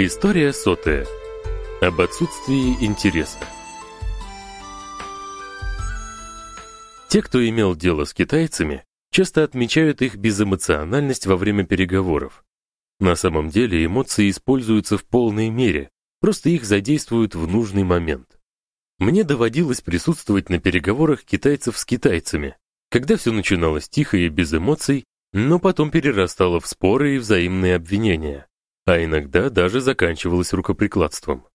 История сотая. Об отсутствии интереса. Те, кто имел дело с китайцами, часто отмечают их безэмоциональность во время переговоров. На самом деле эмоции используются в полной мере, просто их задействуют в нужный момент. Мне доводилось присутствовать на переговорах китайцев с китайцами, когда все начиналось тихо и без эмоций, но потом перерастало в споры и взаимные обвинения, а иногда даже заканчивалось рукоприкладством.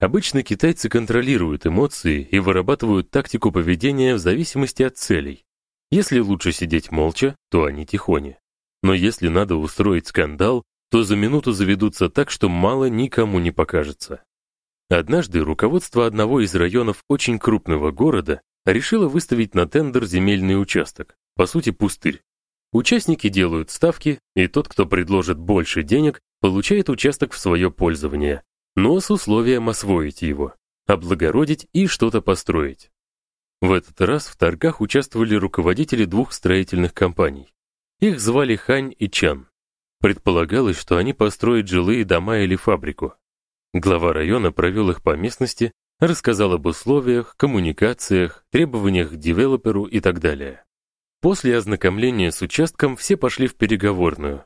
Обычно китайцы контролируют эмоции и вырабатывают тактику поведения в зависимости от целей. Если лучше сидеть молча, то они тихони. Но если надо устроить скандал, то за минуту заведутся так, что мало никому не покажется. Однажды руководство одного из районов очень крупного города решило выставить на тендер земельный участок, по сути пустырь. Участники делают ставки, и тот, кто предложит больше денег, получает участок в свое пользование, но с условием освоить его, облагородить и что-то построить. В этот раз в торгах участвовали руководители двух строительных компаний. Их звали Хань и Чан. Предполагалось, что они построят жилые дома или фабрику. Глава района провел их по местности, рассказал об условиях, коммуникациях, требованиях к девелоперу и так далее. После ознакомления с участком все пошли в переговорную.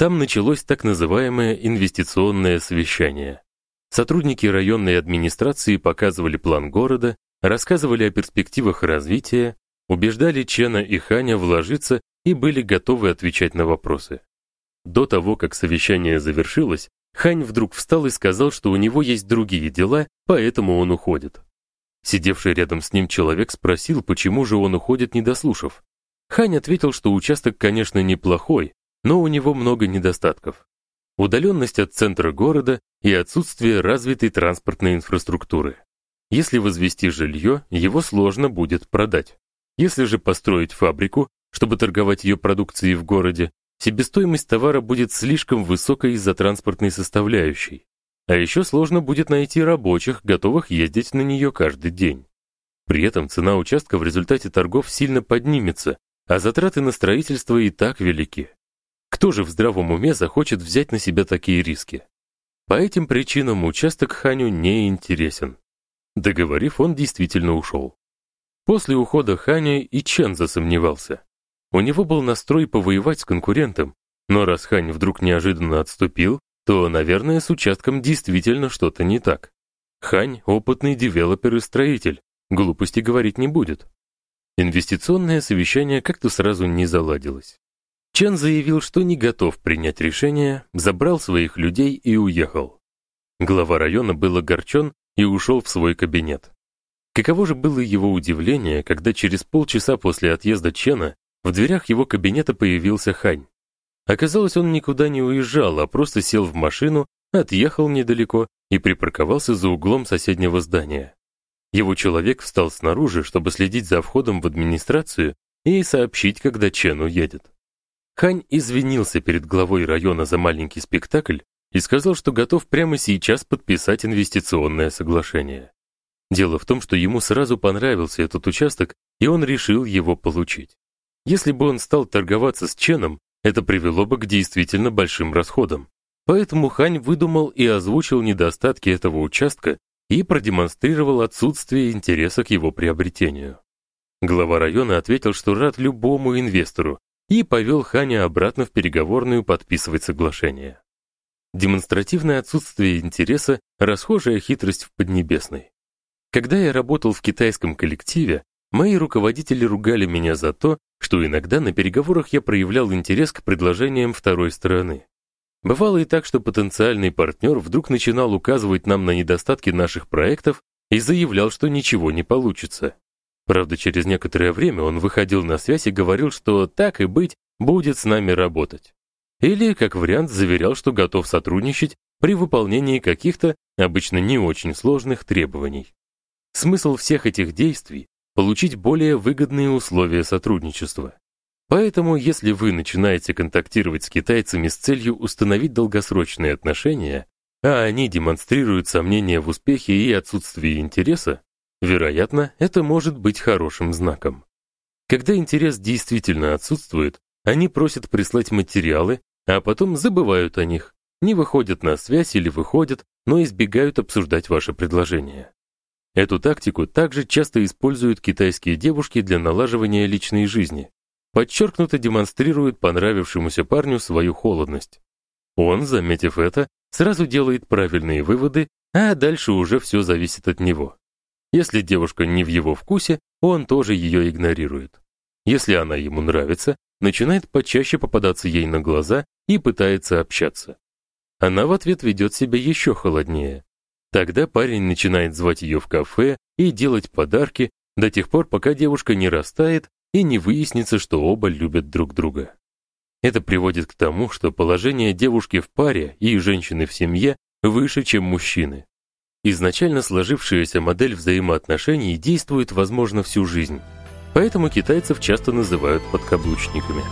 Там началось так называемое инвестиционное совещание. Сотрудники районной администрации показывали план города, рассказывали о перспективах развития, убеждали Чена и Ханя вложиться и были готовы отвечать на вопросы. До того, как совещание завершилось, Хань вдруг встал и сказал, что у него есть другие дела, поэтому он уходит. Сидевший рядом с ним человек спросил, почему же он уходит, не дослушав. Хань ответил, что участок, конечно, неплохой, но у него много недостатков. Удаленность от центра города и отсутствие развитой транспортной инфраструктуры. Если возвести жилье, его сложно будет продать. Если же построить фабрику, чтобы торговать ее продукцией в городе, себестоимость товара будет слишком высокой из-за транспортной составляющей. А еще сложно будет найти рабочих, готовых ездить на нее каждый день. При этом цена участка в результате торгов сильно поднимется, а затраты на строительство и так велики. Кто же в здравом уме захочет взять на себя такие риски? По этим причинам участок Ханю не интересен. Договорив, он действительно ушел. После ухода Ханя и Чен засомневался. У него был настрой повоевать с конкурентом, но раз Хань вдруг неожиданно отступил, то, наверное, с участком действительно что-то не так. Хань опытный девелопер и строитель, глупости говорить не будет. Инвестиционное совещание как-то сразу не заладилось. Чен заявил, что не готов принять решение, забрал своих людей и уехал. Глава района был огорчен и ушел в свой кабинет. Каково же было его удивление, когда через полчаса после отъезда Чена в дверях его кабинета появился Хань. Оказалось, он никуда не уезжал, а просто сел в машину, отъехал недалеко и припарковался за углом соседнего здания. Его человек встал снаружи, чтобы следить за входом в администрацию и сообщить, когда Чен уедет. Хань извинился перед главой района за маленький спектакль и сказал, что готов прямо сейчас подписать инвестиционное соглашение. Дело в том, что ему сразу понравился этот участок, и он решил его получить. Если бы он стал торговаться с Ченом, это привело бы к действительно большим расходам. Поэтому Хань выдумал и озвучил недостатки этого участка и продемонстрировал отсутствие интереса к его приобретению. Глава района ответил, что рад любому инвестору, и повел Ханя обратно в переговорную подписывать соглашение. Демонстративное отсутствие интереса расхожая хитрость в Поднебесной. Когда я работал в китайском коллективе, мои руководители ругали меня за то, что иногда на переговорах я проявлял интерес к предложениям второй стороны. Бывало и так, что потенциальный партнер вдруг начинал указывать нам на недостатки наших проектов и заявлял, что ничего не получится. Правда, через некоторое время он выходил на связь и говорил, что так и быть, будет с нами работать. Или, как вариант, заверял, что готов сотрудничать при выполнении каких-то, обычно не очень сложных требований. Смысл всех этих действий получить более выгодные условия сотрудничества. Поэтому, если вы начинаете контактировать с китайцами с целью установить долгосрочные отношения, а они демонстрируют сомнения в успехе и отсутствии интереса, Вероятно, это может быть хорошим знаком. Когда интерес действительно отсутствует, они просят прислать материалы, а потом забывают о них. не выходят на связь или выходят, но избегают обсуждать ваше предложение. Эту тактику также часто используют китайские девушки для налаживания личной жизни. Подчеркнуто демонстрируют понравившемуся парню свою холодность. Он, заметив это, сразу делает правильные выводы, а дальше уже все зависит от него. Если девушка не в его вкусе, он тоже ее игнорирует. Если она ему нравится, начинает почаще попадаться ей на глаза и пытается общаться. Она в ответ ведет себя еще холоднее. Тогда парень начинает звать ее в кафе и делать подарки до тех пор, пока девушка не растает и не выяснится, что оба любят друг друга. Это приводит к тому, что положение девушки в паре и женщины в семье выше, чем мужчины. Изначально сложившаяся модель взаимоотношений действует, возможно, всю жизнь. Поэтому китайцев часто называют подкаблучниками.